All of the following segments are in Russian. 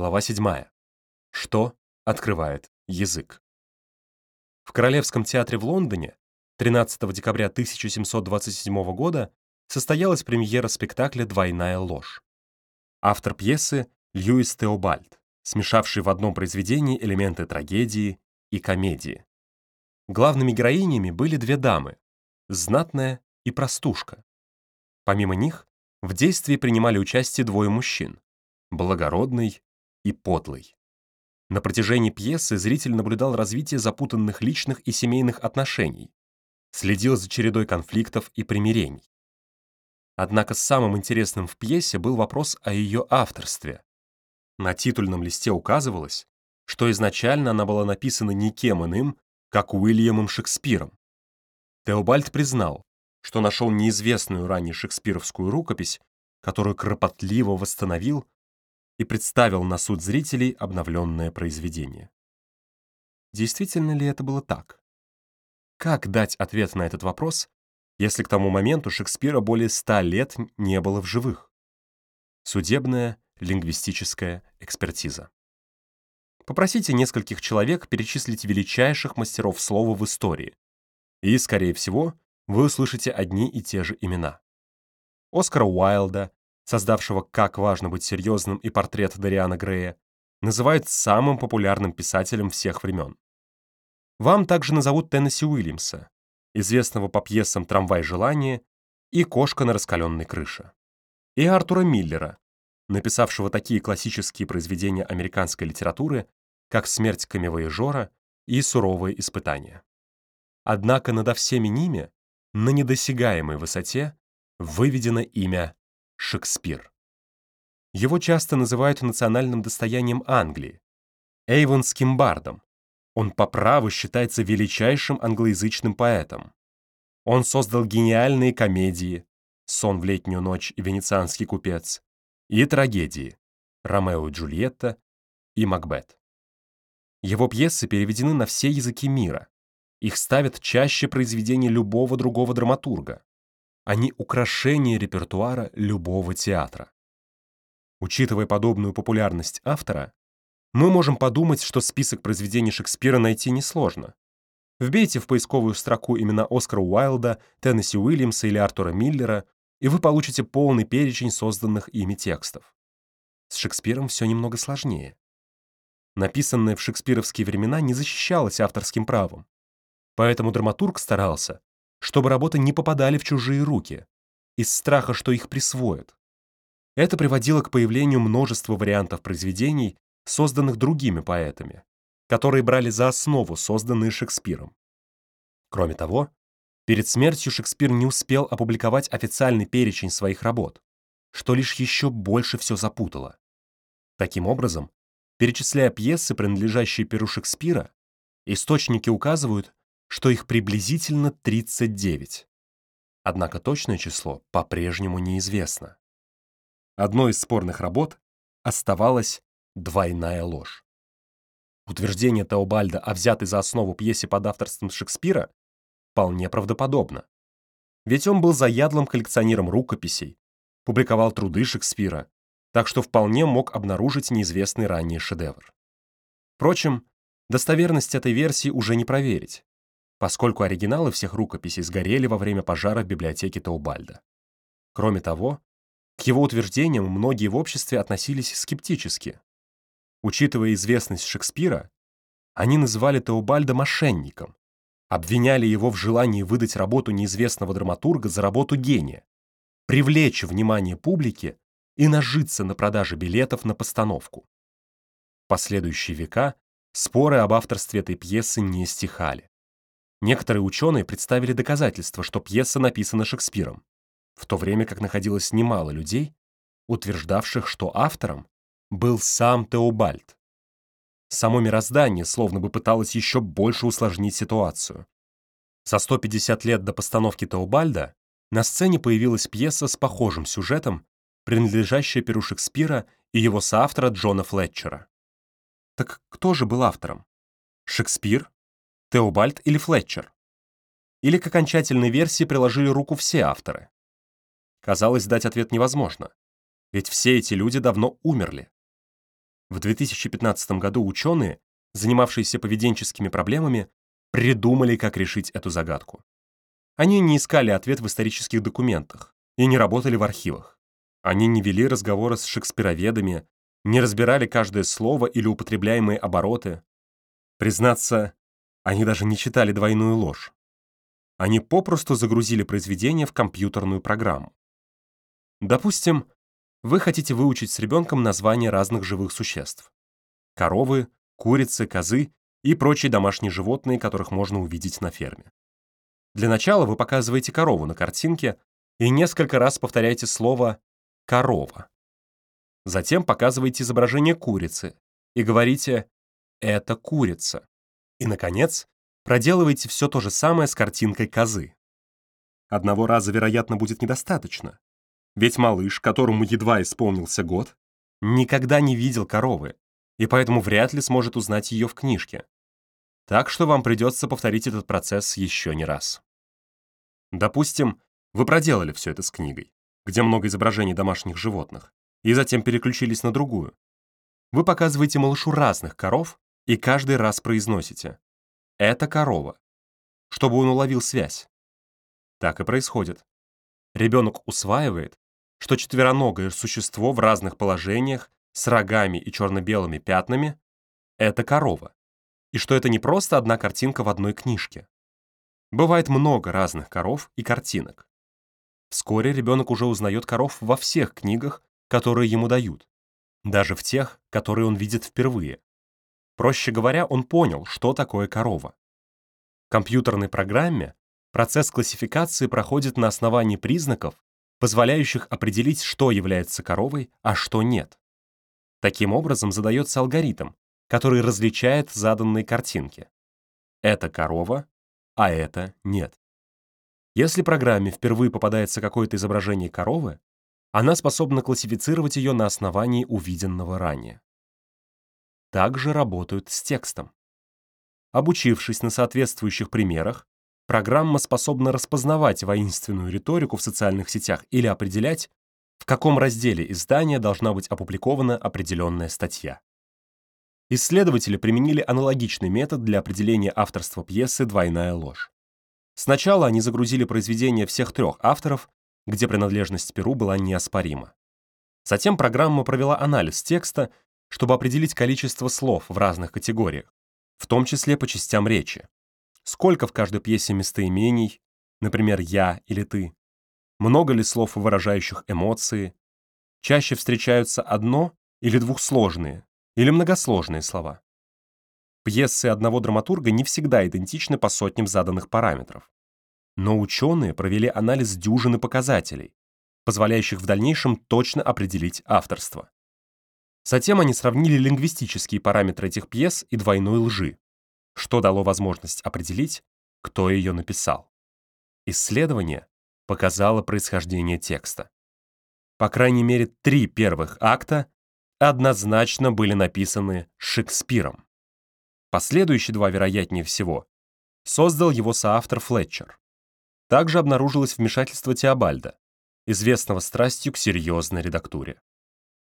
Глава 7. Что открывает язык? В Королевском театре в Лондоне 13 декабря 1727 года состоялась премьера спектакля «Двойная ложь». Автор пьесы — Льюис Теобальд, смешавший в одном произведении элементы трагедии и комедии. Главными героинями были две дамы — знатная и простушка. Помимо них, в действии принимали участие двое мужчин — благородный и подлый. На протяжении пьесы зритель наблюдал развитие запутанных личных и семейных отношений, следил за чередой конфликтов и примирений. Однако самым интересным в пьесе был вопрос о ее авторстве. На титульном листе указывалось, что изначально она была написана никем иным, как Уильямом Шекспиром. Теобальд признал, что нашел неизвестную ранее шекспировскую рукопись, которую кропотливо восстановил и представил на суд зрителей обновленное произведение. Действительно ли это было так? Как дать ответ на этот вопрос, если к тому моменту Шекспира более ста лет не было в живых? Судебная лингвистическая экспертиза. Попросите нескольких человек перечислить величайших мастеров слова в истории, и, скорее всего, вы услышите одни и те же имена. Оскара Уайлда, создавшего «Как важно быть серьезным» и портрет Дариана Грея, называют самым популярным писателем всех времен. Вам также назовут Теннесси Уильямса, известного по пьесам «Трамвай желания» и «Кошка на раскаленной крыше», и Артура Миллера, написавшего такие классические произведения американской литературы, как «Смерть камевояжора» и «Суровые испытания». Однако над всеми ними, на недосягаемой высоте, выведено имя Шекспир. Его часто называют национальным достоянием Англии, эйвонским бардом. Он по праву считается величайшим англоязычным поэтом. Он создал гениальные комедии «Сон в летнюю ночь» и «Венецианский купец» и трагедии «Ромео и Джульетта» и «Макбет». Его пьесы переведены на все языки мира. Их ставят чаще произведений любого другого драматурга. Они украшение репертуара любого театра. Учитывая подобную популярность автора, мы можем подумать, что список произведений Шекспира найти несложно. Вбейте в поисковую строку имена Оскара Уайлда, Теннесси Уильямса или Артура Миллера, и вы получите полный перечень созданных ими текстов. С Шекспиром все немного сложнее. Написанное в шекспировские времена не защищалось авторским правом. Поэтому драматург старался, чтобы работы не попадали в чужие руки, из страха, что их присвоят. Это приводило к появлению множества вариантов произведений, созданных другими поэтами, которые брали за основу созданные Шекспиром. Кроме того, перед смертью Шекспир не успел опубликовать официальный перечень своих работ, что лишь еще больше все запутало. Таким образом, перечисляя пьесы, принадлежащие перу Шекспира, источники указывают, что их приблизительно 39. Однако точное число по-прежнему неизвестно. Одной из спорных работ оставалась «Двойная ложь». Утверждение Теобальда о взятой за основу пьесе под авторством Шекспира вполне правдоподобно. Ведь он был заядлым коллекционером рукописей, публиковал труды Шекспира, так что вполне мог обнаружить неизвестный ранее шедевр. Впрочем, достоверность этой версии уже не проверить поскольку оригиналы всех рукописей сгорели во время пожара в библиотеке Таубальда. Кроме того, к его утверждениям многие в обществе относились скептически. Учитывая известность Шекспира, они называли Таубальда мошенником, обвиняли его в желании выдать работу неизвестного драматурга за работу гения, привлечь внимание публики и нажиться на продаже билетов на постановку. В последующие века споры об авторстве этой пьесы не стихали. Некоторые ученые представили доказательства, что пьеса написана Шекспиром, в то время как находилось немало людей, утверждавших, что автором был сам Теобальд. Само мироздание словно бы пыталось еще больше усложнить ситуацию. За 150 лет до постановки Теобальда на сцене появилась пьеса с похожим сюжетом, принадлежащая перу Шекспира и его соавтора Джона Флетчера. Так кто же был автором? Шекспир Теобальд или Флетчер. Или к окончательной версии приложили руку все авторы. Казалось, дать ответ невозможно, ведь все эти люди давно умерли. В 2015 году ученые, занимавшиеся поведенческими проблемами, придумали, как решить эту загадку. Они не искали ответ в исторических документах и не работали в архивах. Они не вели разговоры с шекспироведами, не разбирали каждое слово или употребляемые обороты. Признаться, они даже не читали двойную ложь. Они попросту загрузили произведение в компьютерную программу. Допустим, вы хотите выучить с ребенком названия разных живых существ. Коровы, курицы, козы и прочие домашние животные, которых можно увидеть на ферме. Для начала вы показываете корову на картинке и несколько раз повторяете слово «корова». Затем показываете изображение курицы и говорите «это курица». И, наконец, проделываете все то же самое с картинкой козы. Одного раза, вероятно, будет недостаточно. Ведь малыш, которому едва исполнился год, никогда не видел коровы, и поэтому вряд ли сможет узнать ее в книжке. Так что вам придется повторить этот процесс еще не раз. Допустим, вы проделали все это с книгой, где много изображений домашних животных, и затем переключились на другую. Вы показываете малышу разных коров и каждый раз произносите «это корова», чтобы он уловил связь. Так и происходит. Ребенок усваивает, что четвероногое существо в разных положениях с рогами и черно-белыми пятнами — это корова, и что это не просто одна картинка в одной книжке. Бывает много разных коров и картинок. Вскоре ребенок уже узнает коров во всех книгах, которые ему дают, даже в тех, которые он видит впервые. Проще говоря, он понял, что такое корова. В компьютерной программе процесс классификации проходит на основании признаков, позволяющих определить, что является коровой, а что нет. Таким образом задается алгоритм, который различает заданные картинки. Это корова, а это нет. Если программе впервые попадается какое-то изображение коровы, она способна классифицировать ее на основании увиденного ранее. Также работают с текстом. Обучившись на соответствующих примерах, программа способна распознавать воинственную риторику в социальных сетях или определять, в каком разделе издания должна быть опубликована определенная статья. Исследователи применили аналогичный метод для определения авторства пьесы «Двойная ложь». Сначала они загрузили произведения всех трех авторов, где принадлежность Перу была неоспорима. Затем программа провела анализ текста, чтобы определить количество слов в разных категориях, в том числе по частям речи. Сколько в каждой пьесе местоимений, например, «я» или «ты», много ли слов, выражающих эмоции, чаще встречаются одно- или двухсложные, или многосложные слова. Пьесы одного драматурга не всегда идентичны по сотням заданных параметров. Но ученые провели анализ дюжины показателей, позволяющих в дальнейшем точно определить авторство. Затем они сравнили лингвистические параметры этих пьес и двойной лжи, что дало возможность определить, кто ее написал. Исследование показало происхождение текста. По крайней мере, три первых акта однозначно были написаны Шекспиром. Последующие два, вероятнее всего, создал его соавтор Флетчер. Также обнаружилось вмешательство Теобальда, известного страстью к серьезной редактуре.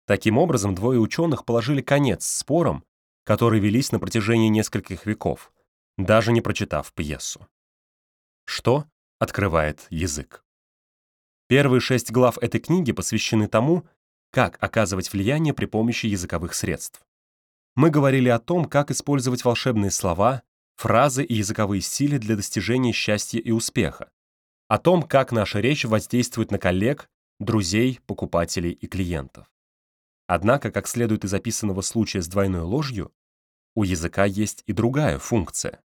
Таким образом, двое ученых положили конец спорам, которые велись на протяжении нескольких веков, даже не прочитав пьесу. Что открывает язык? Первые шесть глав этой книги посвящены тому, как оказывать влияние при помощи языковых средств. Мы говорили о том, как использовать волшебные слова, фразы и языковые стили для достижения счастья и успеха, о том, как наша речь воздействует на коллег, друзей, покупателей и клиентов. Однако, как следует из описанного случая с двойной ложью, у языка есть и другая функция.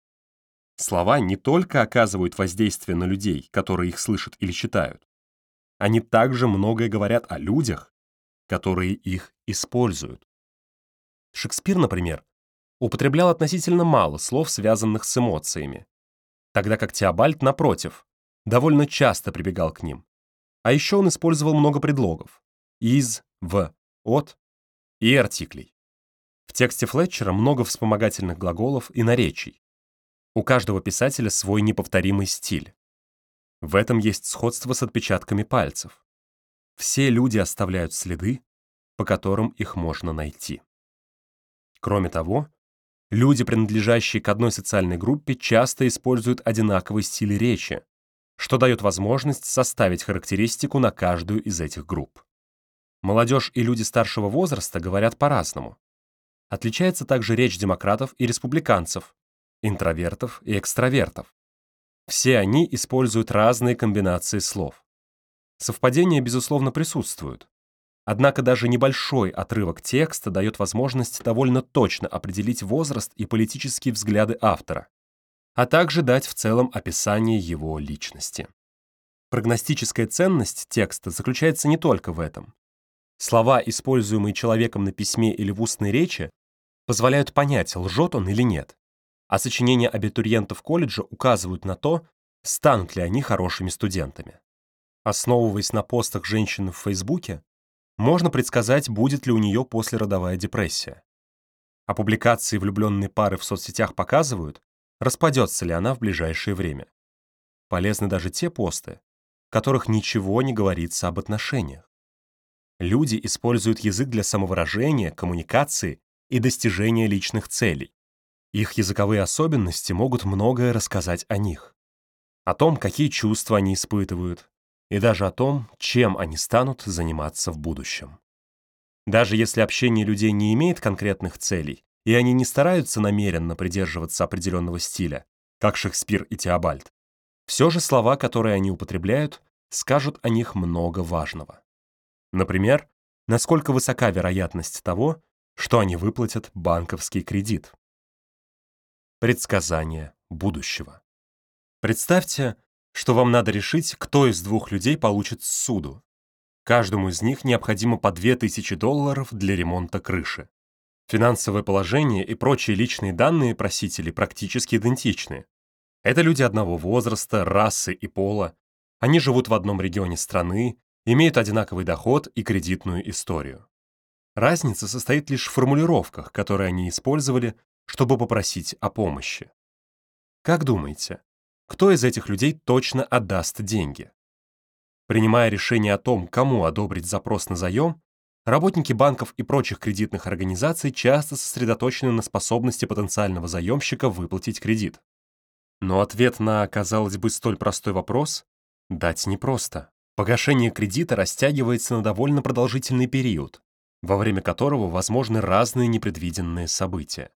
Слова не только оказывают воздействие на людей, которые их слышат или читают, они также многое говорят о людях, которые их используют. Шекспир, например, употреблял относительно мало слов, связанных с эмоциями, тогда как Теобальд, напротив, довольно часто прибегал к ним. А еще он использовал много предлогов — из, в, от и артиклей. В тексте Флетчера много вспомогательных глаголов и наречий. У каждого писателя свой неповторимый стиль. В этом есть сходство с отпечатками пальцев. Все люди оставляют следы, по которым их можно найти. Кроме того, люди, принадлежащие к одной социальной группе, часто используют одинаковый стиль речи, что дает возможность составить характеристику на каждую из этих групп. Молодежь и люди старшего возраста говорят по-разному. Отличается также речь демократов и республиканцев, интровертов и экстравертов. Все они используют разные комбинации слов. Совпадения, безусловно, присутствуют. Однако даже небольшой отрывок текста дает возможность довольно точно определить возраст и политические взгляды автора, а также дать в целом описание его личности. Прогностическая ценность текста заключается не только в этом. Слова, используемые человеком на письме или в устной речи, позволяют понять, лжет он или нет. А сочинения абитуриентов колледжа указывают на то, станут ли они хорошими студентами. Основываясь на постах женщины в Фейсбуке, можно предсказать, будет ли у нее послеродовая депрессия. А публикации влюбленной пары в соцсетях показывают, распадется ли она в ближайшее время. Полезны даже те посты, в которых ничего не говорится об отношениях. Люди используют язык для самовыражения, коммуникации и достижения личных целей. Их языковые особенности могут многое рассказать о них. О том, какие чувства они испытывают, и даже о том, чем они станут заниматься в будущем. Даже если общение людей не имеет конкретных целей, и они не стараются намеренно придерживаться определенного стиля, как Шекспир и Теобальд, все же слова, которые они употребляют, скажут о них много важного. Например, насколько высока вероятность того, что они выплатят банковский кредит. Предсказание будущего. Представьте, что вам надо решить, кто из двух людей получит суду. Каждому из них необходимо по 2000 долларов для ремонта крыши. Финансовое положение и прочие личные данные просителей практически идентичны. Это люди одного возраста, расы и пола. Они живут в одном регионе страны, имеют одинаковый доход и кредитную историю. Разница состоит лишь в формулировках, которые они использовали, чтобы попросить о помощи. Как думаете, кто из этих людей точно отдаст деньги? Принимая решение о том, кому одобрить запрос на заем, работники банков и прочих кредитных организаций часто сосредоточены на способности потенциального заемщика выплатить кредит. Но ответ на, казалось бы, столь простой вопрос дать непросто. Погашение кредита растягивается на довольно продолжительный период, во время которого возможны разные непредвиденные события.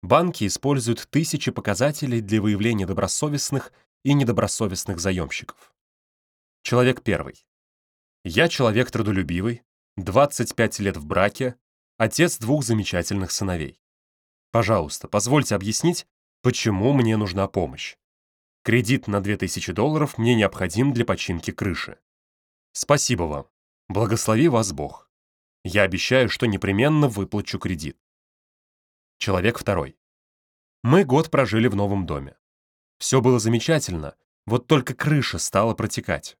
Банки используют тысячи показателей для выявления добросовестных и недобросовестных заемщиков. Человек первый. Я человек трудолюбивый, 25 лет в браке, отец двух замечательных сыновей. Пожалуйста, позвольте объяснить, почему мне нужна помощь. Кредит на 2000 долларов мне необходим для починки крыши. Спасибо вам. Благослови вас Бог. Я обещаю, что непременно выплачу кредит. Человек второй. Мы год прожили в новом доме. Все было замечательно, вот только крыша стала протекать.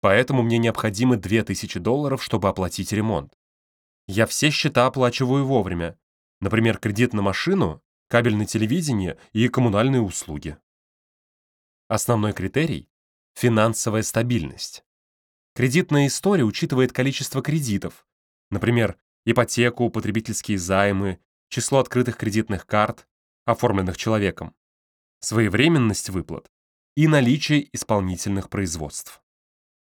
Поэтому мне необходимы 2000 долларов, чтобы оплатить ремонт. Я все счета оплачиваю вовремя. Например, кредит на машину, кабельное телевидение и коммунальные услуги. Основной критерий – финансовая стабильность. Кредитная история учитывает количество кредитов, например, ипотеку, потребительские займы, число открытых кредитных карт, оформленных человеком, своевременность выплат и наличие исполнительных производств.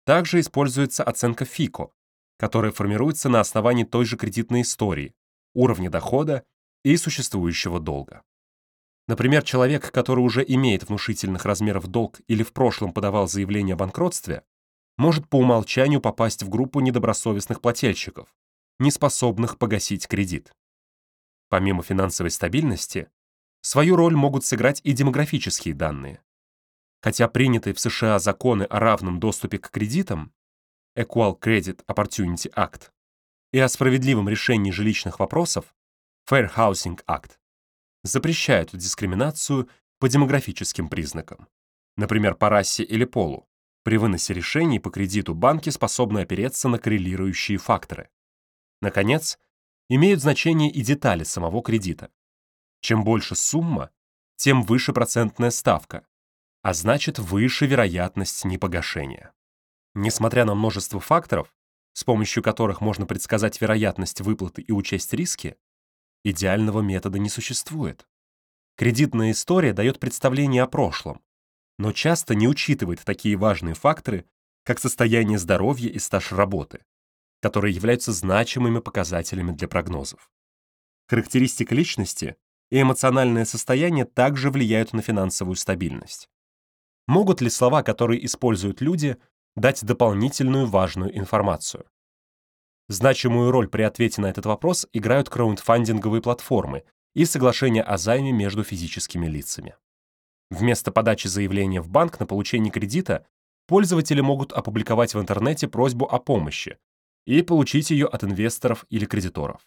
Также используется оценка ФИКО, которая формируется на основании той же кредитной истории, уровня дохода и существующего долга. Например, человек, который уже имеет внушительных размеров долг или в прошлом подавал заявление о банкротстве, может по умолчанию попасть в группу недобросовестных плательщиков, не способных погасить кредит. Помимо финансовой стабильности, свою роль могут сыграть и демографические данные. Хотя принятые в США законы о равном доступе к кредитам Equal Credit Opportunity Act и о справедливом решении жилищных вопросов Fair Housing Act запрещают дискриминацию по демографическим признакам, например, по расе или полу. При выносе решений по кредиту банки способны опереться на коррелирующие факторы. Наконец, имеют значение и детали самого кредита. Чем больше сумма, тем выше процентная ставка, а значит выше вероятность непогашения. Несмотря на множество факторов, с помощью которых можно предсказать вероятность выплаты и учесть риски, Идеального метода не существует. Кредитная история дает представление о прошлом, но часто не учитывает такие важные факторы, как состояние здоровья и стаж работы, которые являются значимыми показателями для прогнозов. Характеристика личности и эмоциональное состояние также влияют на финансовую стабильность. Могут ли слова, которые используют люди, дать дополнительную важную информацию? Значимую роль при ответе на этот вопрос играют краундфандинговые платформы и соглашения о займе между физическими лицами. Вместо подачи заявления в банк на получение кредита пользователи могут опубликовать в интернете просьбу о помощи и получить ее от инвесторов или кредиторов.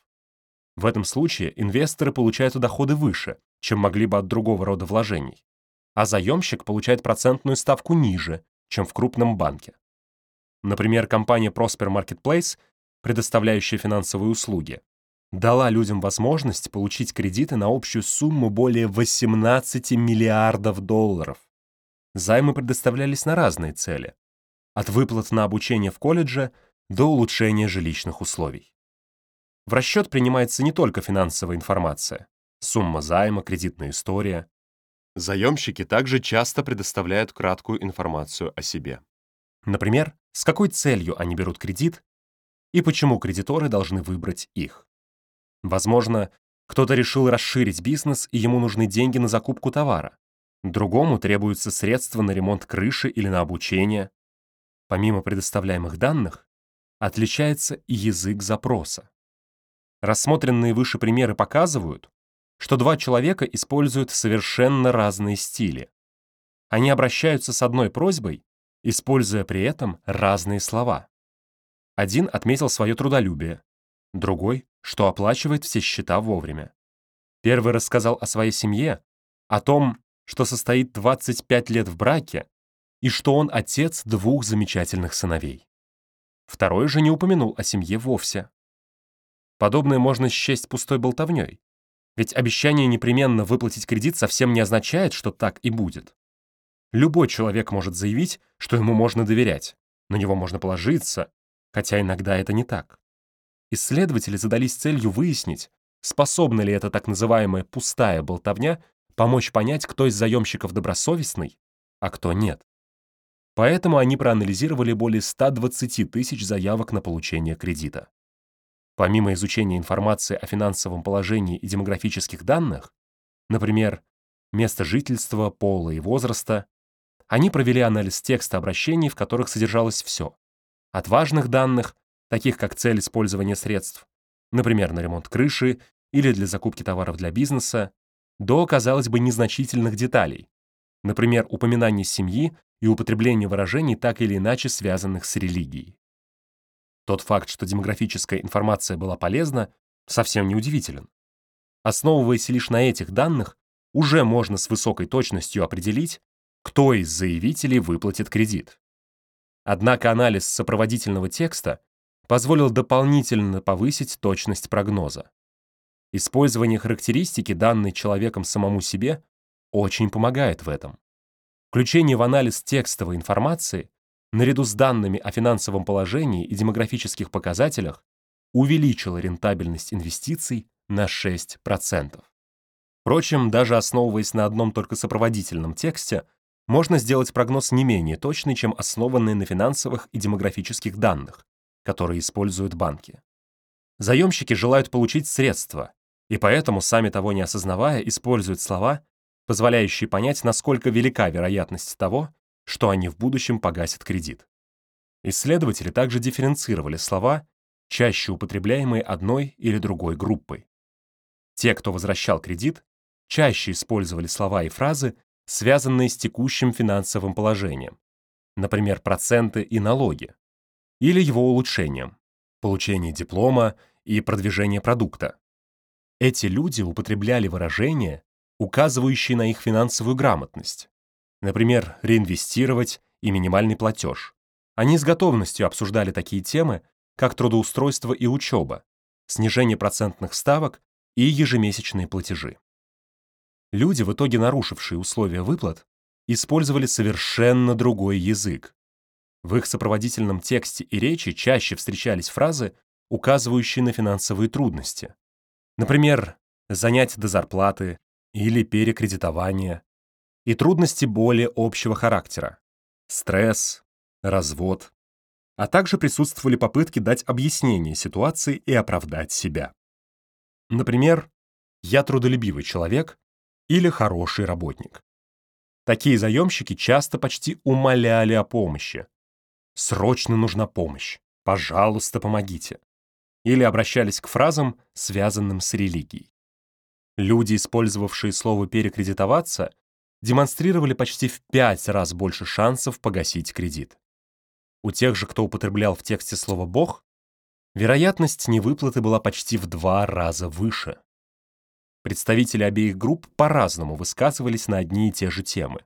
В этом случае инвесторы получают доходы выше, чем могли бы от другого рода вложений, а заемщик получает процентную ставку ниже, чем в крупном банке. Например, компания Prosper Marketplace, предоставляющая финансовые услуги, дала людям возможность получить кредиты на общую сумму более 18 миллиардов долларов. Займы предоставлялись на разные цели, от выплат на обучение в колледже до улучшения жилищных условий. В расчет принимается не только финансовая информация, сумма займа, кредитная история. Заемщики также часто предоставляют краткую информацию о себе. Например, с какой целью они берут кредит и почему кредиторы должны выбрать их. Возможно, кто-то решил расширить бизнес, и ему нужны деньги на закупку товара. Другому требуются средства на ремонт крыши или на обучение. Помимо предоставляемых данных, отличается и язык запроса. Рассмотренные выше примеры показывают, что два человека используют совершенно разные стили. Они обращаются с одной просьбой, используя при этом разные слова. Один отметил свое трудолюбие, другой, что оплачивает все счета вовремя. Первый рассказал о своей семье, о том, что состоит 25 лет в браке и что он отец двух замечательных сыновей. Второй же не упомянул о семье вовсе. Подобное можно счесть пустой болтовней. Ведь обещание непременно выплатить кредит совсем не означает, что так и будет. Любой человек может заявить, что ему можно доверять, на него можно положиться, хотя иногда это не так. Исследователи задались целью выяснить, способна ли эта так называемая пустая болтовня помочь понять, кто из заемщиков добросовестный, а кто нет. Поэтому они проанализировали более 120 тысяч заявок на получение кредита. Помимо изучения информации о финансовом положении и демографических данных, например, место жительства, пола и возраста, они провели анализ текста обращений, в которых содержалось все. От важных данных, таких как цель использования средств, например, на ремонт крыши или для закупки товаров для бизнеса, до, казалось бы, незначительных деталей, например, упоминание семьи и употребление выражений, так или иначе связанных с религией. Тот факт, что демографическая информация была полезна, совсем не удивителен. Основываясь лишь на этих данных, уже можно с высокой точностью определить, кто из заявителей выплатит кредит. Однако анализ сопроводительного текста позволил дополнительно повысить точность прогноза. Использование характеристики, данной человеком самому себе, очень помогает в этом. Включение в анализ текстовой информации наряду с данными о финансовом положении и демографических показателях, увеличила рентабельность инвестиций на 6%. Впрочем, даже основываясь на одном только сопроводительном тексте, можно сделать прогноз не менее точный, чем основанный на финансовых и демографических данных, которые используют банки. Заемщики желают получить средства, и поэтому, сами того не осознавая, используют слова, позволяющие понять, насколько велика вероятность того, что они в будущем погасят кредит. Исследователи также дифференцировали слова, чаще употребляемые одной или другой группой. Те, кто возвращал кредит, чаще использовали слова и фразы, связанные с текущим финансовым положением, например, проценты и налоги, или его улучшением, получение диплома и продвижение продукта. Эти люди употребляли выражения, указывающие на их финансовую грамотность, Например, реинвестировать и минимальный платеж. Они с готовностью обсуждали такие темы, как трудоустройство и учеба, снижение процентных ставок и ежемесячные платежи. Люди, в итоге нарушившие условия выплат, использовали совершенно другой язык. В их сопроводительном тексте и речи чаще встречались фразы, указывающие на финансовые трудности. Например, занять до зарплаты или перекредитование, и трудности более общего характера – стресс, развод, а также присутствовали попытки дать объяснение ситуации и оправдать себя. Например, «я трудолюбивый человек» или «хороший работник». Такие заемщики часто почти умоляли о помощи. «Срочно нужна помощь. Пожалуйста, помогите». Или обращались к фразам, связанным с религией. Люди, использовавшие слово «перекредитоваться», демонстрировали почти в пять раз больше шансов погасить кредит. У тех же, кто употреблял в тексте слово «бог», вероятность невыплаты была почти в два раза выше. Представители обеих групп по-разному высказывались на одни и те же темы.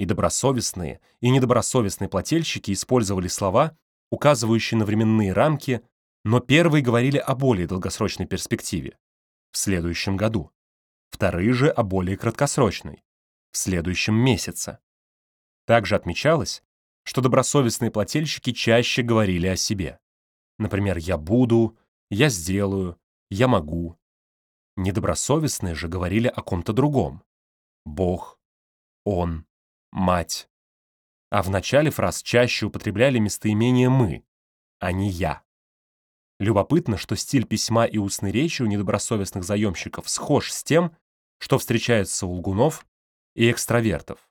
И добросовестные, и недобросовестные плательщики использовали слова, указывающие на временные рамки, но первые говорили о более долгосрочной перспективе в следующем году, вторые же о более краткосрочной в следующем месяце. Также отмечалось, что добросовестные плательщики чаще говорили о себе. Например, «я буду», «я сделаю», «я могу». Недобросовестные же говорили о ком-то другом. Бог, Он, Мать. А в начале фраз чаще употребляли местоимение «мы», а не «я». Любопытно, что стиль письма и устной речи у недобросовестных заемщиков схож с тем, что встречается у лгунов и экстравертов.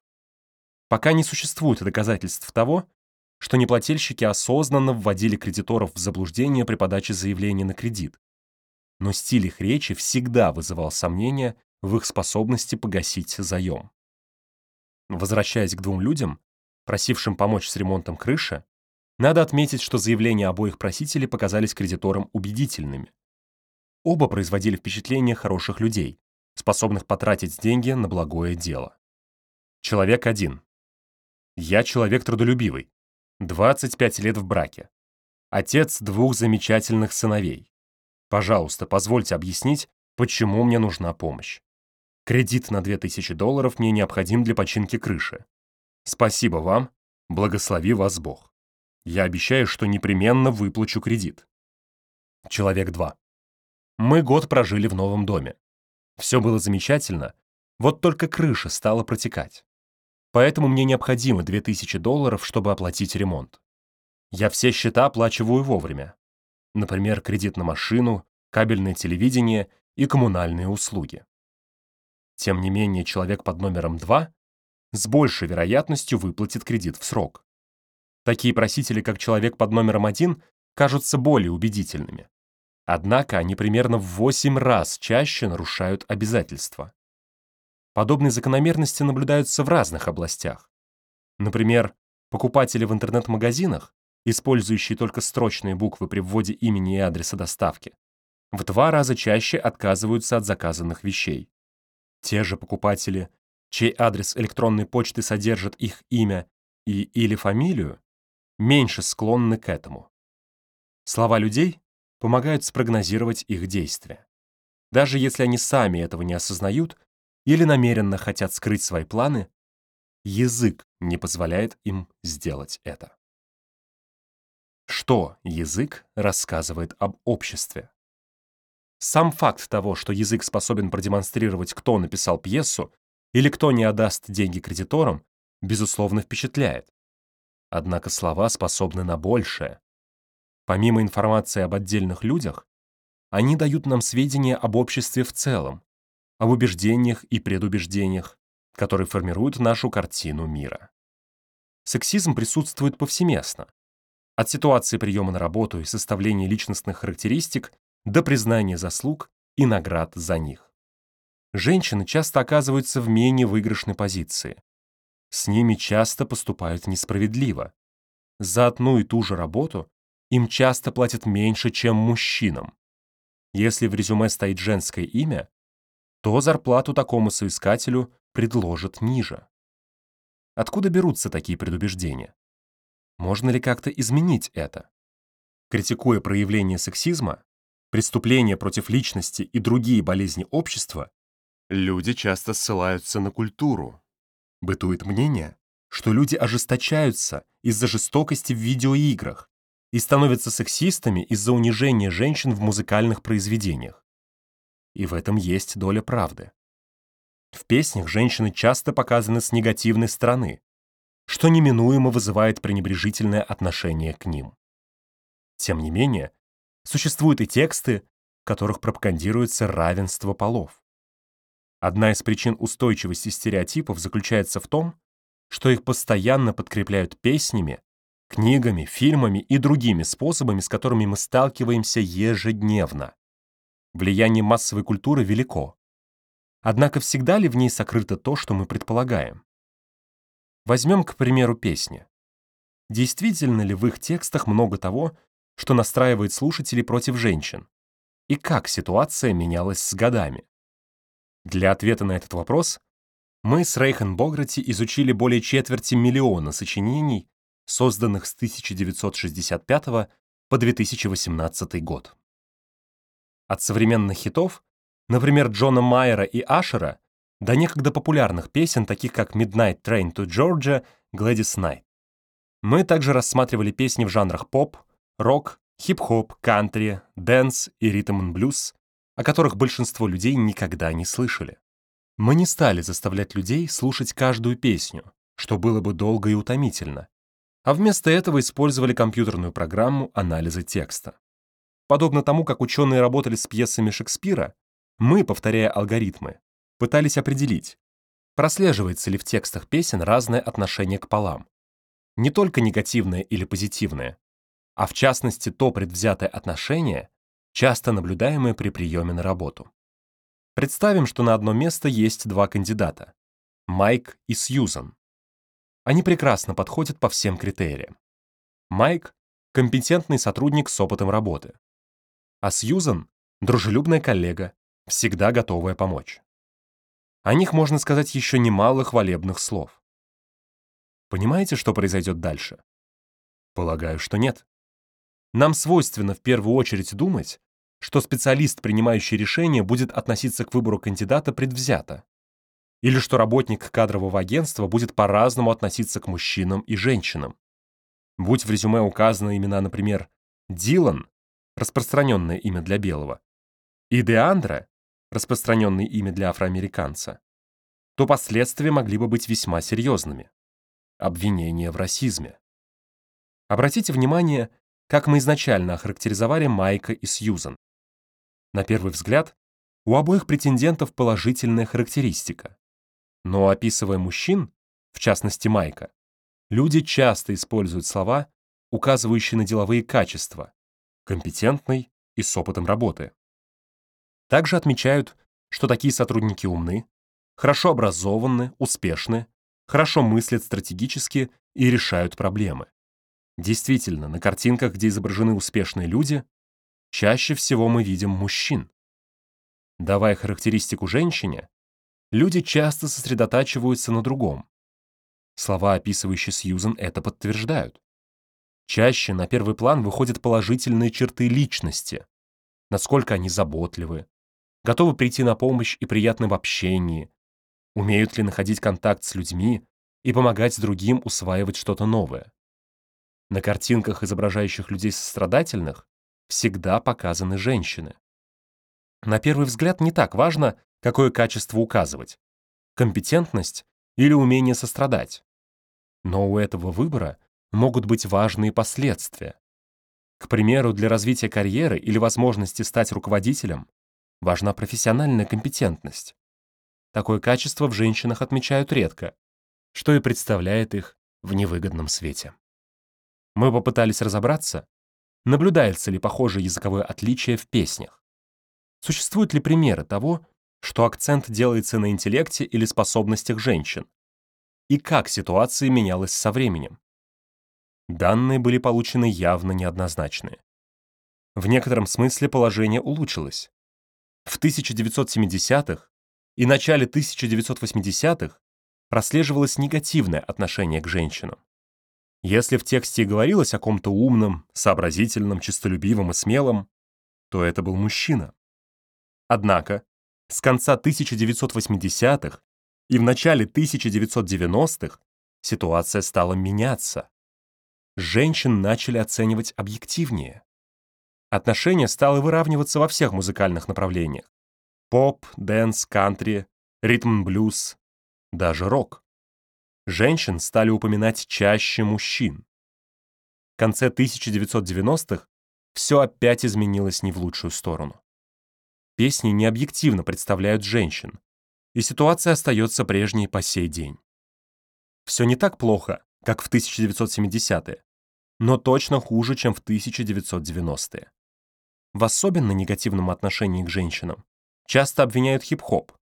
Пока не существует доказательств того, что неплательщики осознанно вводили кредиторов в заблуждение при подаче заявления на кредит. Но стиль их речи всегда вызывал сомнения в их способности погасить заем. Возвращаясь к двум людям, просившим помочь с ремонтом крыши, надо отметить, что заявления обоих просителей показались кредиторам убедительными. Оба производили впечатление хороших людей, способных потратить деньги на благое дело. Человек один. Я человек трудолюбивый. 25 лет в браке. Отец двух замечательных сыновей. Пожалуйста, позвольте объяснить, почему мне нужна помощь. Кредит на 2000 долларов мне необходим для починки крыши. Спасибо вам, благослови вас Бог. Я обещаю, что непременно выплачу кредит. Человек 2. Мы год прожили в новом доме. Все было замечательно, вот только крыша стала протекать. Поэтому мне необходимо 2000 долларов, чтобы оплатить ремонт. Я все счета оплачиваю вовремя. Например, кредит на машину, кабельное телевидение и коммунальные услуги. Тем не менее, человек под номером 2 с большей вероятностью выплатит кредит в срок. Такие просители, как человек под номером 1, кажутся более убедительными. Однако они примерно в 8 раз чаще нарушают обязательства. Подобные закономерности наблюдаются в разных областях. Например, покупатели в интернет-магазинах, использующие только строчные буквы при вводе имени и адреса доставки, в два раза чаще отказываются от заказанных вещей. Те же покупатели, чей адрес электронной почты содержит их имя и или фамилию, меньше склонны к этому. Слова людей помогают спрогнозировать их действия. Даже если они сами этого не осознают или намеренно хотят скрыть свои планы, язык не позволяет им сделать это. Что язык рассказывает об обществе? Сам факт того, что язык способен продемонстрировать, кто написал пьесу или кто не отдаст деньги кредиторам, безусловно впечатляет. Однако слова способны на большее. Помимо информации об отдельных людях, они дают нам сведения об обществе в целом, об убеждениях и предубеждениях, которые формируют нашу картину мира. Сексизм присутствует повсеместно. От ситуации приема на работу и составления личностных характеристик до признания заслуг и наград за них. Женщины часто оказываются в менее выигрышной позиции. С ними часто поступают несправедливо. За одну и ту же работу им часто платят меньше, чем мужчинам. Если в резюме стоит женское имя, то зарплату такому соискателю предложат ниже. Откуда берутся такие предубеждения? Можно ли как-то изменить это? Критикуя проявление сексизма, преступления против личности и другие болезни общества, люди часто ссылаются на культуру, Бытует мнение, что люди ожесточаются из-за жестокости в видеоиграх и становятся сексистами из-за унижения женщин в музыкальных произведениях. и в этом есть доля правды. В песнях женщины часто показаны с негативной стороны, что неминуемо вызывает пренебрежительное отношение к ним. Тем не менее, существуют и тексты, в которых пропагандируется равенство полов. Одна из причин устойчивости стереотипов заключается в том, что их постоянно подкрепляют песнями, книгами, фильмами и другими способами, с которыми мы сталкиваемся ежедневно. Влияние массовой культуры велико. Однако всегда ли в ней сокрыто то, что мы предполагаем? Возьмем, к примеру, песни. Действительно ли в их текстах много того, что настраивает слушателей против женщин? И как ситуация менялась с годами? Для ответа на этот вопрос мы с Рейхан Бограти изучили более четверти миллиона сочинений, созданных с 1965 по 2018 год. От современных хитов, например, Джона Майера и Ашера, до некогда популярных песен, таких как Midnight Train to Georgia, Gladys Knight. Мы также рассматривали песни в жанрах поп, рок, хип-хоп, кантри, дэнс и ритм-н-блюз, о которых большинство людей никогда не слышали. Мы не стали заставлять людей слушать каждую песню, что было бы долго и утомительно, а вместо этого использовали компьютерную программу анализа текста. Подобно тому, как ученые работали с пьесами Шекспира, мы, повторяя алгоритмы, пытались определить, прослеживается ли в текстах песен разное отношение к полам. Не только негативное или позитивное, а в частности то предвзятое отношение, часто наблюдаемое при приеме на работу. Представим, что на одно место есть два кандидата — Майк и Сьюзан. Они прекрасно подходят по всем критериям. Майк — компетентный сотрудник с опытом работы, а Сьюзан — дружелюбная коллега, всегда готовая помочь. О них можно сказать еще немало хвалебных слов. Понимаете, что произойдет дальше? Полагаю, что нет. Нам свойственно в первую очередь думать, что специалист, принимающий решение, будет относиться к выбору кандидата предвзято. Или что работник кадрового агентства будет по-разному относиться к мужчинам и женщинам. Будь в резюме указаны имена, например, Дилан, распространенное имя для белого, и Деандра, распространенное имя для афроамериканца, то последствия могли бы быть весьма серьезными. Обвинение в расизме. Обратите внимание, как мы изначально охарактеризовали Майка и Сьюзан. На первый взгляд, у обоих претендентов положительная характеристика. Но описывая мужчин, в частности Майка, люди часто используют слова, указывающие на деловые качества, компетентный и с опытом работы. Также отмечают, что такие сотрудники умны, хорошо образованы, успешны, хорошо мыслят стратегически и решают проблемы. Действительно, на картинках, где изображены успешные люди, чаще всего мы видим мужчин. Давая характеристику женщине, люди часто сосредотачиваются на другом. Слова, описывающие Сьюзен, это подтверждают. Чаще на первый план выходят положительные черты личности, насколько они заботливы, готовы прийти на помощь и приятны в общении, умеют ли находить контакт с людьми и помогать другим усваивать что-то новое. На картинках, изображающих людей сострадательных, всегда показаны женщины. На первый взгляд не так важно, какое качество указывать — компетентность или умение сострадать. Но у этого выбора могут быть важные последствия. К примеру, для развития карьеры или возможности стать руководителем важна профессиональная компетентность. Такое качество в женщинах отмечают редко, что и представляет их в невыгодном свете. Мы попытались разобраться, наблюдается ли похожее языковое отличие в песнях. Существуют ли примеры того, что акцент делается на интеллекте или способностях женщин? И как ситуация менялась со временем? Данные были получены явно неоднозначные. В некотором смысле положение улучшилось. В 1970-х и начале 1980-х прослеживалось негативное отношение к женщинам. Если в тексте говорилось о ком-то умном, сообразительном, честолюбивом и смелом, то это был мужчина. Однако, с конца 1980-х и в начале 1990-х ситуация стала меняться. Женщин начали оценивать объективнее. Отношение стало выравниваться во всех музыкальных направлениях. Поп, дэнс, кантри, ритм-блюз, даже рок. Женщин стали упоминать чаще мужчин. В конце 1990-х все опять изменилось не в лучшую сторону. Песни не объективно представляют женщин, и ситуация остается прежней по сей день. Все не так плохо, как в 1970-е, но точно хуже, чем в 1990-е. В особенно негативном отношении к женщинам часто обвиняют хип-хоп,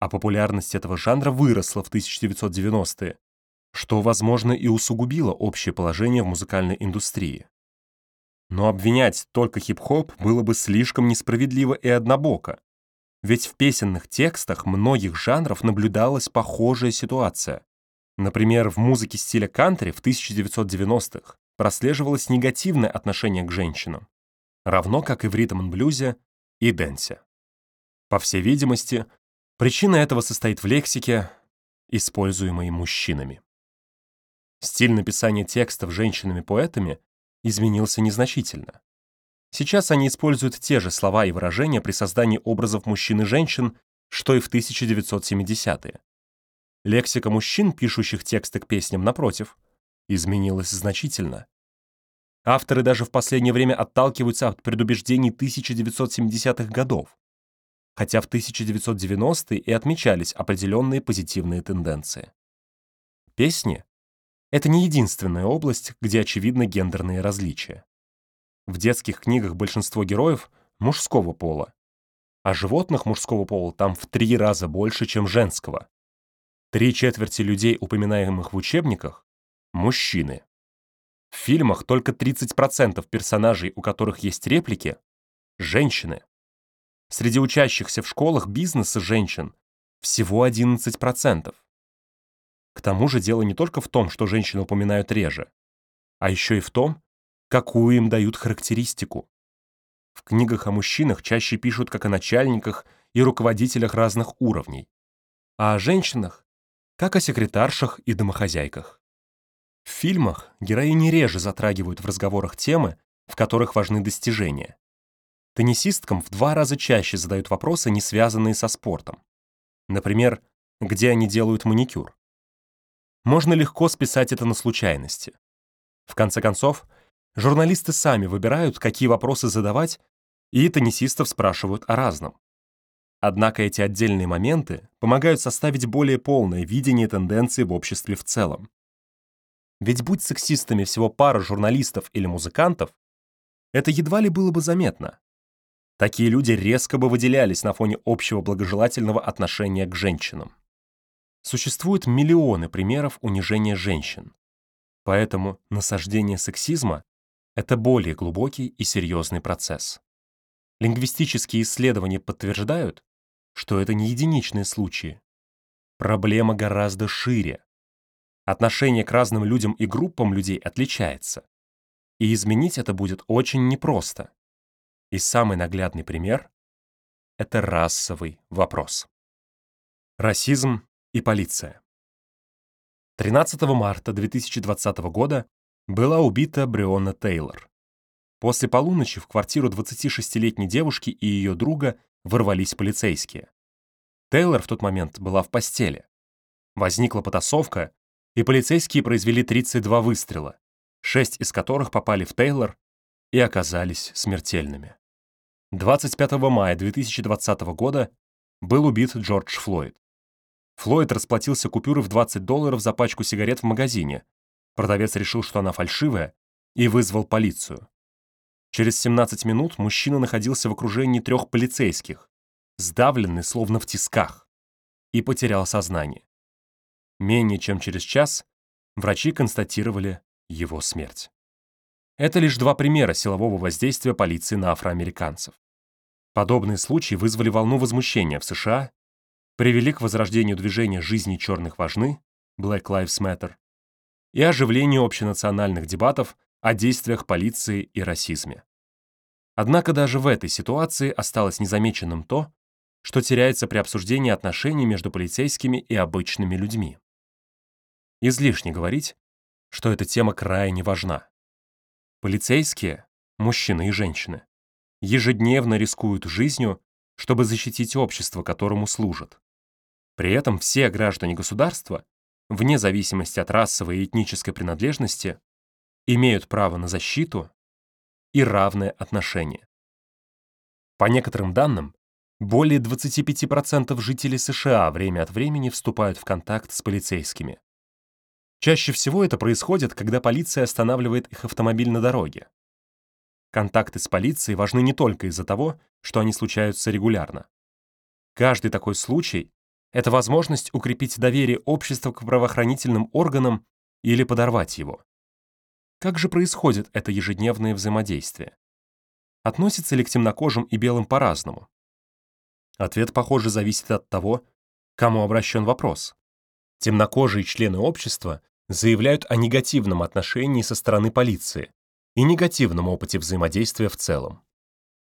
а популярность этого жанра выросла в 1990-е, что, возможно, и усугубило общее положение в музыкальной индустрии. Но обвинять только хип-хоп было бы слишком несправедливо и однобоко, ведь в песенных текстах многих жанров наблюдалась похожая ситуация. Например, в музыке стиля кантри в 1990-х прослеживалось негативное отношение к женщинам, равно как и в ритм-н-блюзе и дэнсе. По всей видимости, причина этого состоит в лексике, используемой мужчинами. Стиль написания текстов женщинами-поэтами изменился незначительно. Сейчас они используют те же слова и выражения при создании образов мужчин и женщин, что и в 1970-е. Лексика мужчин, пишущих тексты к песням, напротив, изменилась значительно. Авторы даже в последнее время отталкиваются от предубеждений 1970-х годов, хотя в 1990-е и отмечались определенные позитивные тенденции. Песни — это не единственная область, где очевидны гендерные различия. В детских книгах большинство героев мужского пола, а животных мужского пола там в три раза больше, чем женского. Три четверти людей, упоминаемых в учебниках, — мужчины. В фильмах только 30% персонажей, у которых есть реплики, — женщины. Среди учащихся в школах бизнеса женщин всего 11%. К тому же дело не только в том, что женщины упоминают реже, а еще и в том, какую им дают характеристику. В книгах о мужчинах чаще пишут как о начальниках и руководителях разных уровней, а о женщинах — как о секретаршах и домохозяйках. В фильмах героини реже затрагивают в разговорах темы, в которых важны достижения. Теннисисткам в два раза чаще задают вопросы, не связанные со спортом. Например, где они делают маникюр. Можно легко списать это на случайности. В конце концов, журналисты сами выбирают, какие вопросы задавать, и теннисистов спрашивают о разном. Однако эти отдельные моменты помогают составить более полное видение тенденций в обществе в целом. Ведь будь сексистами всего пара журналистов или музыкантов, это едва ли было бы заметно. Такие люди резко бы выделялись на фоне общего благожелательного отношения к женщинам. Существуют миллионы примеров унижения женщин. Поэтому насаждение сексизма — это более глубокий и серьезный процесс. Лингвистические исследования подтверждают, что это не единичные случаи. Проблема гораздо шире. Отношение к разным людям и группам людей отличается. И изменить это будет очень непросто. И самый наглядный пример — это расовый вопрос. Расизм и полиция. 13 марта 2020 года была убита Бриона Тейлор. После полуночи в квартиру 26-летней девушки и ее друга ворвались полицейские. Тейлор в тот момент была в постели. Возникла потасовка, и полицейские произвели 32 выстрела, 6 из которых попали в Тейлор и оказались смертельными. 25 мая 2020 года был убит Джордж Флойд. Флойд расплатился купюрой в 20 долларов за пачку сигарет в магазине. Продавец решил, что она фальшивая, и вызвал полицию. Через 17 минут мужчина находился в окружении трех полицейских, сдавленный словно в тисках, и потерял сознание. Менее чем через час врачи констатировали его смерть. Это лишь два примера силового воздействия полиции на афроамериканцев. Подобные случаи вызвали волну возмущения в США, привели к возрождению движения «Жизни черных важны» Black Lives Matter и оживлению общенациональных дебатов о действиях полиции и расизме. Однако даже в этой ситуации осталось незамеченным то, что теряется при обсуждении отношений между полицейскими и обычными людьми. Излишне говорить, что эта тема крайне важна. Полицейские, мужчины и женщины, ежедневно рискуют жизнью, чтобы защитить общество, которому служат. При этом все граждане государства, вне зависимости от расовой и этнической принадлежности, имеют право на защиту и равное отношение. По некоторым данным, более 25% жителей США время от времени вступают в контакт с полицейскими. Чаще всего это происходит, когда полиция останавливает их автомобиль на дороге. Контакты с полицией важны не только из-за того, что они случаются регулярно. Каждый такой случай — это возможность укрепить доверие общества к правоохранительным органам или подорвать его. Как же происходит это ежедневное взаимодействие? Относится ли к темнокожим и белым по-разному? Ответ, похоже, зависит от того, кому обращен вопрос. Темнокожие члены общества заявляют о негативном отношении со стороны полиции и негативном опыте взаимодействия в целом.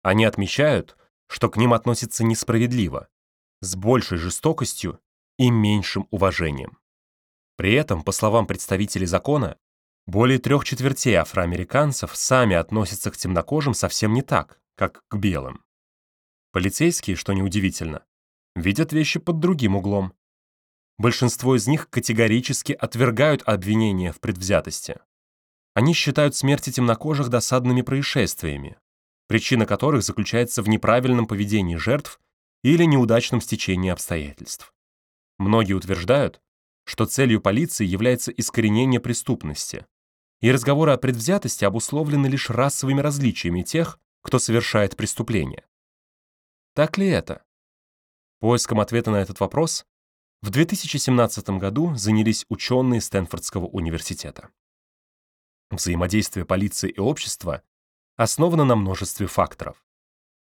Они отмечают, что к ним относятся несправедливо, с большей жестокостью и меньшим уважением. При этом, по словам представителей закона, более трех четвертей афроамериканцев сами относятся к темнокожим совсем не так, как к белым. Полицейские, что неудивительно, видят вещи под другим углом. Большинство из них категорически отвергают обвинения в предвзятости. Они считают смерти темнокожих досадными происшествиями, причина которых заключается в неправильном поведении жертв или неудачном стечении обстоятельств. Многие утверждают, что целью полиции является искоренение преступности, и разговоры о предвзятости обусловлены лишь расовыми различиями тех, кто совершает преступление. Так ли это? Поиском ответа на этот вопрос в 2017 году занялись ученые Стэнфордского университета. Взаимодействие полиции и общества основано на множестве факторов.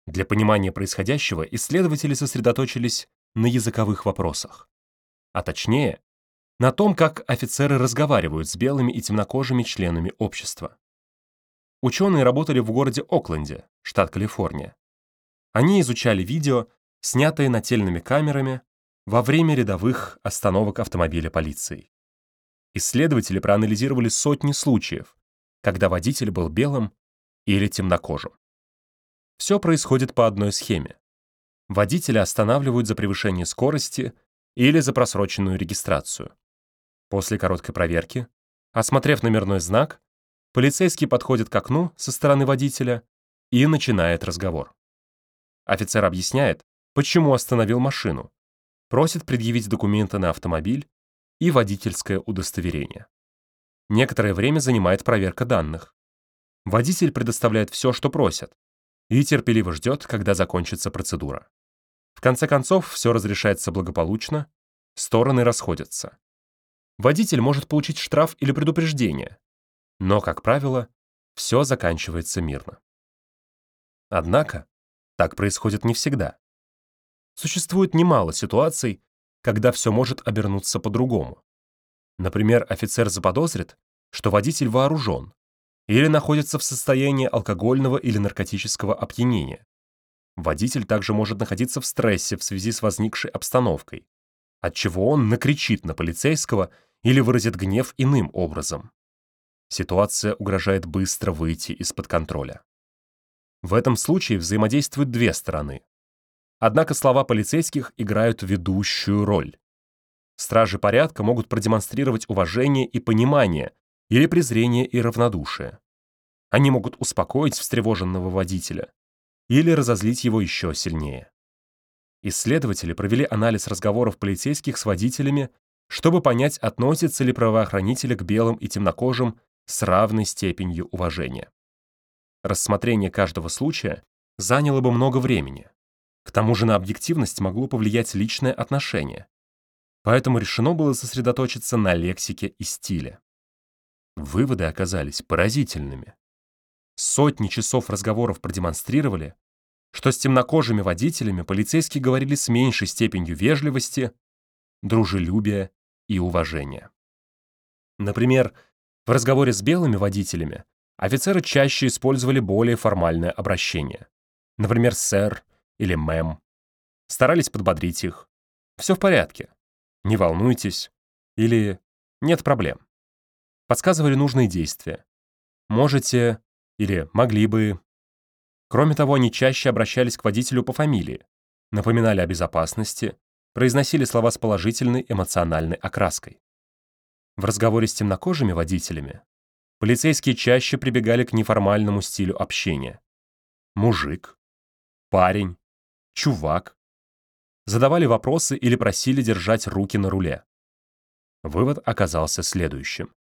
Для понимания происходящего исследователи сосредоточились на языковых вопросах, а точнее, на том, как офицеры разговаривают с белыми и темнокожими членами общества. Ученые работали в городе Окленде, штат Калифорния. Они изучали видео, снятые нательными камерами во время рядовых остановок автомобиля полиции. Исследователи проанализировали сотни случаев, когда водитель был белым или темнокожим. Все происходит по одной схеме. Водителя останавливают за превышение скорости или за просроченную регистрацию. После короткой проверки, осмотрев номерной знак, полицейский подходит к окну со стороны водителя и начинает разговор. Офицер объясняет, почему остановил машину, просит предъявить документы на автомобиль и водительское удостоверение. Некоторое время занимает проверка данных. Водитель предоставляет все, что просят, и терпеливо ждет, когда закончится процедура. В конце концов, все разрешается благополучно, стороны расходятся. Водитель может получить штраф или предупреждение, но, как правило, все заканчивается мирно. Однако, так происходит не всегда. Существует немало ситуаций, когда все может обернуться по-другому. Например, офицер заподозрит, что водитель вооружен или находится в состоянии алкогольного или наркотического опьянения. Водитель также может находиться в стрессе в связи с возникшей обстановкой, отчего он накричит на полицейского или выразит гнев иным образом. Ситуация угрожает быстро выйти из-под контроля. В этом случае взаимодействуют две стороны. Однако слова полицейских играют ведущую роль. Стражи порядка могут продемонстрировать уважение и понимание или презрение и равнодушие. Они могут успокоить встревоженного водителя или разозлить его еще сильнее. Исследователи провели анализ разговоров полицейских с водителями чтобы понять, относятся ли правоохранители к белым и темнокожим с равной степенью уважения. Рассмотрение каждого случая заняло бы много времени. К тому же на объективность могло повлиять личное отношение. Поэтому решено было сосредоточиться на лексике и стиле. Выводы оказались поразительными. Сотни часов разговоров продемонстрировали, что с темнокожими водителями полицейские говорили с меньшей степенью вежливости, дружелюбия и уважения. Например, в разговоре с белыми водителями офицеры чаще использовали более формальное обращение. Например, «сэр» или «мэм». Старались подбодрить их. «Все в порядке. Не волнуйтесь». Или «нет проблем». Подсказывали нужные действия. «Можете» или «могли бы». Кроме того, они чаще обращались к водителю по фамилии, напоминали о безопасности, произносили слова с положительной эмоциональной окраской. В разговоре с темнокожими водителями полицейские чаще прибегали к неформальному стилю общения. Мужик, парень, чувак. Задавали вопросы или просили держать руки на руле. Вывод оказался следующим.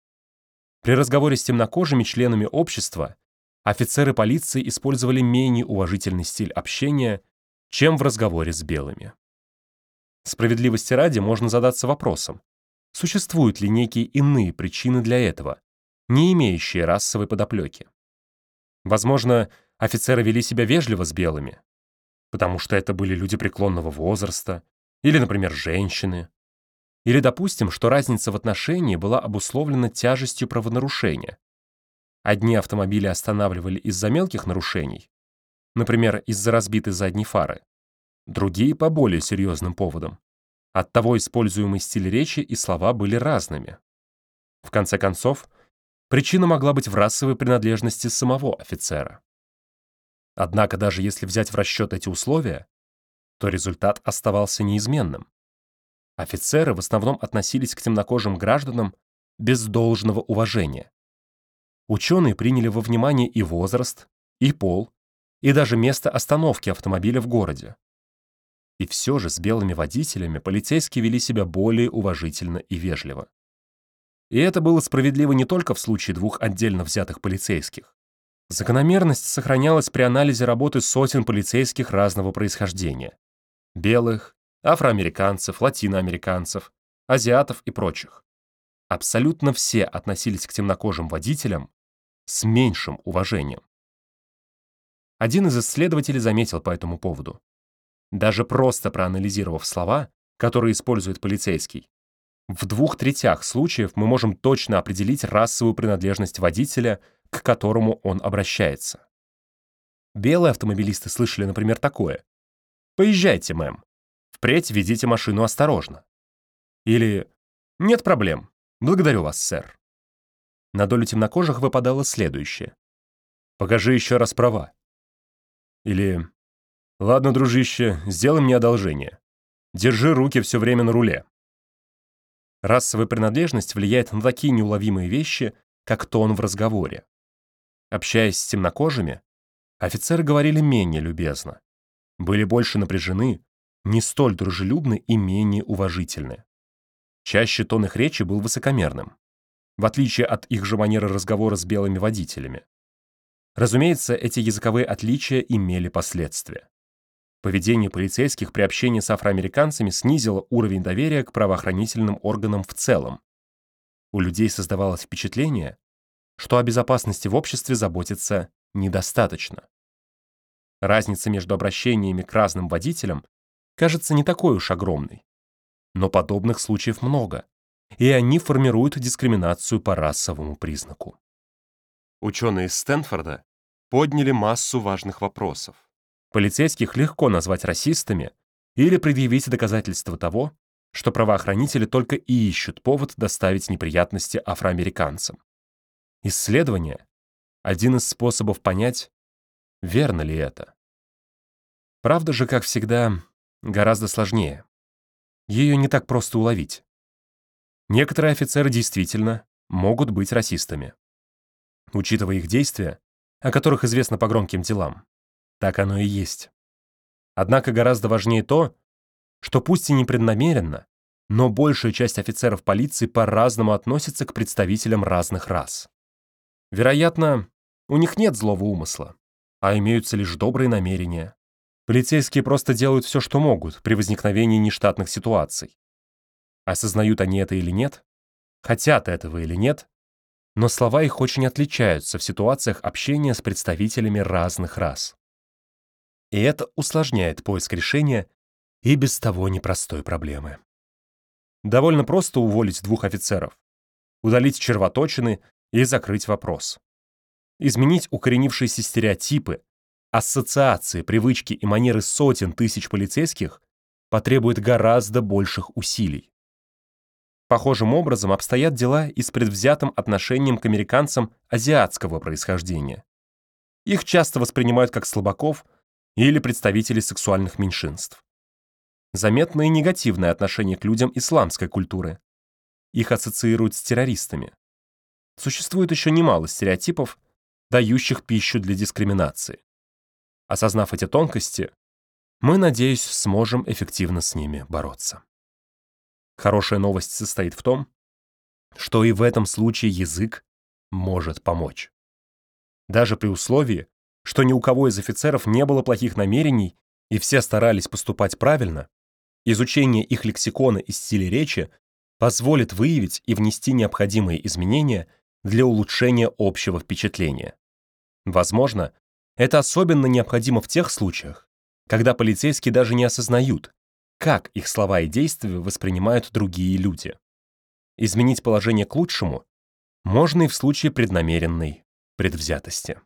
При разговоре с темнокожими членами общества офицеры полиции использовали менее уважительный стиль общения, чем в разговоре с белыми. Справедливости ради можно задаться вопросом, существуют ли некие иные причины для этого, не имеющие расовой подоплеки. Возможно, офицеры вели себя вежливо с белыми, потому что это были люди преклонного возраста, или, например, женщины. Или допустим, что разница в отношении была обусловлена тяжестью правонарушения. Одни автомобили останавливали из-за мелких нарушений, например, из-за разбитой задней фары, другие по более серьезным поводам. Оттого используемый стиль речи и слова были разными. В конце концов, причина могла быть в расовой принадлежности самого офицера. Однако даже если взять в расчет эти условия, то результат оставался неизменным. Офицеры в основном относились к темнокожим гражданам без должного уважения. Ученые приняли во внимание и возраст, и пол, и даже место остановки автомобиля в городе. И все же с белыми водителями полицейские вели себя более уважительно и вежливо. И это было справедливо не только в случае двух отдельно взятых полицейских. Закономерность сохранялась при анализе работы сотен полицейских разного происхождения. Белых, афроамериканцев, латиноамериканцев, азиатов и прочих. Абсолютно все относились к темнокожим водителям с меньшим уважением. Один из исследователей заметил по этому поводу. Даже просто проанализировав слова, которые использует полицейский, в двух третях случаев мы можем точно определить расовую принадлежность водителя, к которому он обращается. Белые автомобилисты слышали, например, такое. «Поезжайте, мэм. Впредь ведите машину осторожно». Или «Нет проблем. Благодарю вас, сэр». На долю темнокожих выпадало следующее. «Покажи еще раз права». Или «Ладно, дружище, сделай мне одолжение. Держи руки все время на руле». Расовая принадлежность влияет на такие неуловимые вещи, как тон в разговоре. Общаясь с темнокожими, офицеры говорили менее любезно, были больше напряжены, не столь дружелюбны и менее уважительны. Чаще тон их речи был высокомерным, в отличие от их же манеры разговора с белыми водителями. Разумеется, эти языковые отличия имели последствия. Поведение полицейских при общении с афроамериканцами снизило уровень доверия к правоохранительным органам в целом. У людей создавалось впечатление, что о безопасности в обществе заботиться недостаточно. Разница между обращениями к разным водителям кажется не такой уж огромной. Но подобных случаев много, и они формируют дискриминацию по расовому признаку. Ученые из Стэнфорда подняли массу важных вопросов. Полицейских легко назвать расистами или предъявить доказательства того, что правоохранители только и ищут повод доставить неприятности афроамериканцам. Исследование — один из способов понять, верно ли это. Правда же, как всегда, гораздо сложнее. Ее не так просто уловить. Некоторые офицеры действительно могут быть расистами. Учитывая их действия, о которых известно по громким делам, так оно и есть. Однако гораздо важнее то, что пусть и непреднамеренно, но большая часть офицеров полиции по-разному относится к представителям разных рас. Вероятно, у них нет злого умысла, а имеются лишь добрые намерения. Полицейские просто делают все, что могут при возникновении нештатных ситуаций. Осознают они это или нет, хотят этого или нет, но слова их очень отличаются в ситуациях общения с представителями разных рас. И это усложняет поиск решения и без того непростой проблемы. Довольно просто уволить двух офицеров, удалить червоточины и закрыть вопрос. Изменить укоренившиеся стереотипы, ассоциации, привычки и манеры сотен тысяч полицейских потребует гораздо больших усилий. Похожим образом обстоят дела и с предвзятым отношением к американцам азиатского происхождения. Их часто воспринимают как слабаков или представителей сексуальных меньшинств. Заметно и негативное отношение к людям исламской культуры. Их ассоциируют с террористами. Существует еще немало стереотипов, дающих пищу для дискриминации. Осознав эти тонкости, мы, надеюсь, сможем эффективно с ними бороться. Хорошая новость состоит в том, что и в этом случае язык может помочь. Даже при условии, что ни у кого из офицеров не было плохих намерений и все старались поступать правильно, изучение их лексикона и стиля речи позволит выявить и внести необходимые изменения для улучшения общего впечатления. Возможно, это особенно необходимо в тех случаях, когда полицейские даже не осознают, как их слова и действия воспринимают другие люди. Изменить положение к лучшему можно и в случае преднамеренной предвзятости.